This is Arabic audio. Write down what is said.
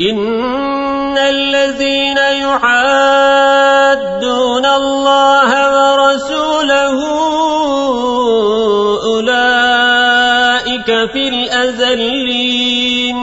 إن الذين يحادون الله ورسوله أولئك في الأذلين.